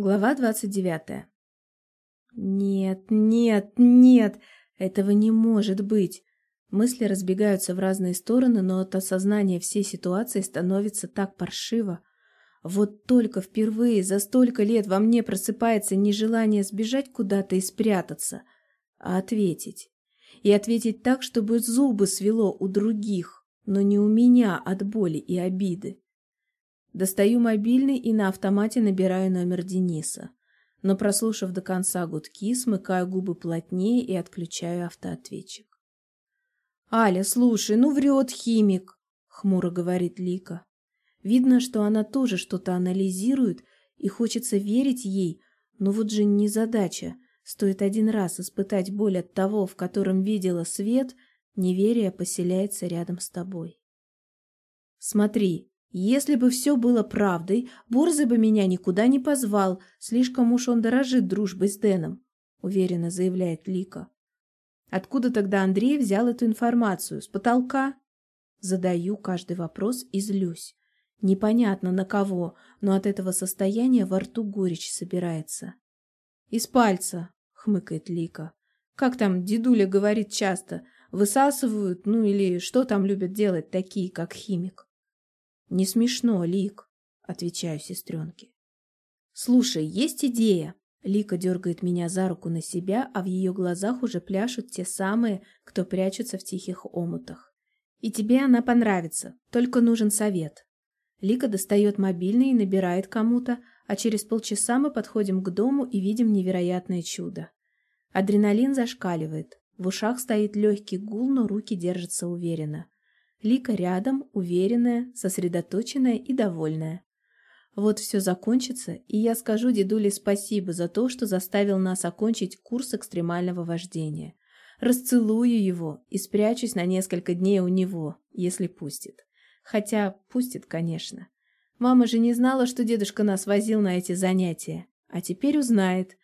Глава двадцать девятая. Нет, нет, нет, этого не может быть. Мысли разбегаются в разные стороны, но от осознания всей ситуации становится так паршиво. Вот только впервые за столько лет во мне просыпается не желание сбежать куда-то и спрятаться, а ответить. И ответить так, чтобы зубы свело у других, но не у меня от боли и обиды. Достаю мобильный и на автомате набираю номер Дениса. Но, прослушав до конца гудки, смыкаю губы плотнее и отключаю автоответчик. «Аля, слушай, ну врет химик!» — хмуро говорит Лика. Видно, что она тоже что-то анализирует, и хочется верить ей, но вот же не задача. Стоит один раз испытать боль от того, в котором видела свет, неверие поселяется рядом с тобой. «Смотри, если бы все было правдой, Борзый бы меня никуда не позвал, слишком уж он дорожит дружбой с Дэном, уверенно заявляет Лика. Откуда тогда Андрей взял эту информацию? С потолка? Задаю каждый вопрос и злюсь. Непонятно на кого, но от этого состояния во рту горечь собирается. Из пальца, хмыкает Лика. Как там дедуля говорит часто, высасывают, ну или что там любят делать такие, как химик. «Не смешно, Лик», — отвечаю сестренке. «Слушай, есть идея». Лика дергает меня за руку на себя, а в ее глазах уже пляшут те самые, кто прячутся в тихих омутах. «И тебе она понравится, только нужен совет». Лика достает мобильный и набирает кому-то, а через полчаса мы подходим к дому и видим невероятное чудо. Адреналин зашкаливает, в ушах стоит легкий гул, но руки держатся уверенно. Лика рядом, уверенная, сосредоточенная и довольная. Вот все закончится, и я скажу дедуле спасибо за то, что заставил нас окончить курс экстремального вождения. Расцелую его и спрячусь на несколько дней у него, если пустит. Хотя пустит, конечно. Мама же не знала, что дедушка нас возил на эти занятия. А теперь узнает.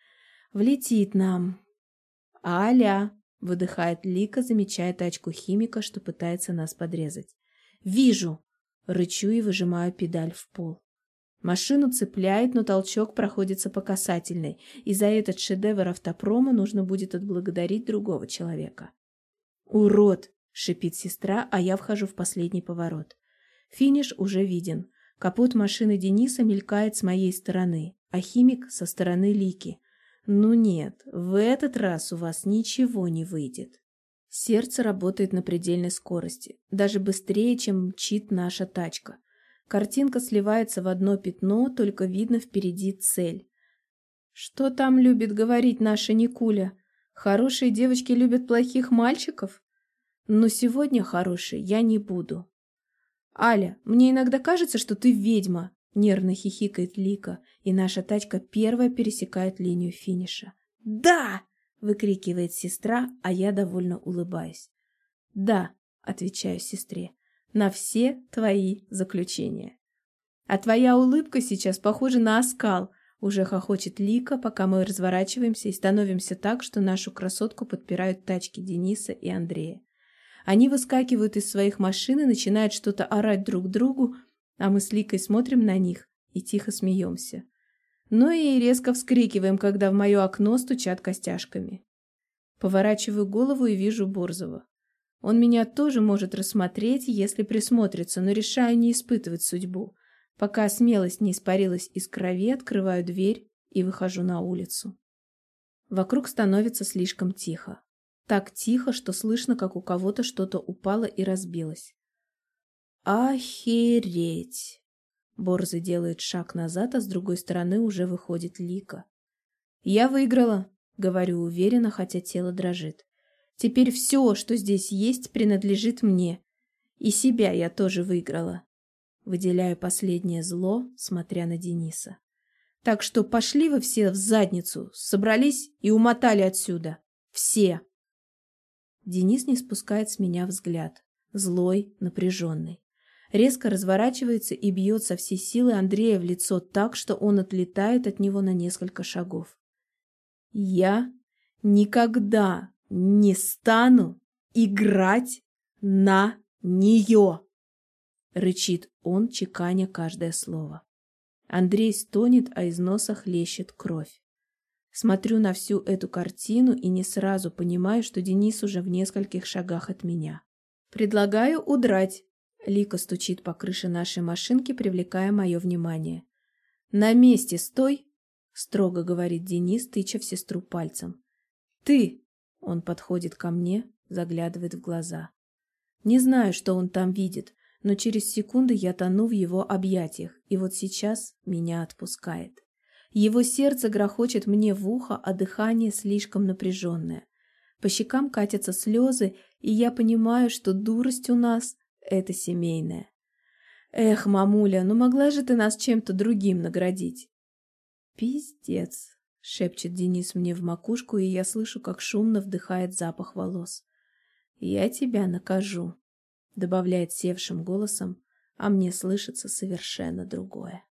Влетит нам. Аля, Выдыхает Лика, замечая тачку химика, что пытается нас подрезать. «Вижу!» Рычу и выжимаю педаль в пол. Машину цепляет, но толчок проходится по касательной, и за этот шедевр автопрома нужно будет отблагодарить другого человека. «Урод!» — шипит сестра, а я вхожу в последний поворот. Финиш уже виден. Капот машины Дениса мелькает с моей стороны, а химик — со стороны Лики. Ну нет, в этот раз у вас ничего не выйдет. Сердце работает на предельной скорости, даже быстрее, чем мчит наша тачка. Картинка сливается в одно пятно, только видно впереди цель. Что там любит говорить наша Никуля? Хорошие девочки любят плохих мальчиков? Но сегодня хорошей я не буду. Аля, мне иногда кажется, что ты ведьма, Нервно хихикает Лика, и наша тачка первая пересекает линию финиша. «Да!» — выкрикивает сестра, а я довольно улыбаюсь. «Да», — отвечаю сестре, — «на все твои заключения». «А твоя улыбка сейчас похожа на оскал», — уже хохочет Лика, пока мы разворачиваемся и становимся так, что нашу красотку подпирают тачки Дениса и Андрея. Они выскакивают из своих машин и начинают что-то орать друг другу, а мы с Ликой смотрим на них и тихо смеемся. Ну и резко вскрикиваем, когда в мое окно стучат костяшками. Поворачиваю голову и вижу Борзова. Он меня тоже может рассмотреть, если присмотрится, но решаю не испытывать судьбу. Пока смелость не испарилась из крови, открываю дверь и выхожу на улицу. Вокруг становится слишком тихо. Так тихо, что слышно, как у кого-то что-то упало и разбилось. Охереть! Борзый делает шаг назад, а с другой стороны уже выходит Лика. «Я выиграла», — говорю уверенно, хотя тело дрожит. «Теперь все, что здесь есть, принадлежит мне. И себя я тоже выиграла». Выделяю последнее зло, смотря на Дениса. «Так что пошли вы все в задницу, собрались и умотали отсюда. Все!» Денис не спускает с меня взгляд. Злой, напряженный резко разворачивается и бьет со всей силы Андрея в лицо так, что он отлетает от него на несколько шагов. «Я никогда не стану играть на нее!» — рычит он, чеканя каждое слово. Андрей стонет, а из носа хлещет кровь. Смотрю на всю эту картину и не сразу понимаю, что Денис уже в нескольких шагах от меня. «Предлагаю удрать», — Лика стучит по крыше нашей машинки, привлекая мое внимание. «На месте стой», — строго говорит Денис, тыча в сестру пальцем. «Ты!» — он подходит ко мне, заглядывает в глаза. Не знаю, что он там видит, но через секунды я тону в его объятиях, и вот сейчас меня отпускает. Его сердце грохочет мне в ухо, а дыхание слишком напряженное. По щекам катятся слезы, и я понимаю, что дурость у нас — это семейная. Эх, мамуля, ну могла же ты нас чем-то другим наградить? Пиздец, шепчет Денис мне в макушку, и я слышу, как шумно вдыхает запах волос. Я тебя накажу, добавляет севшим голосом, а мне слышится совершенно другое.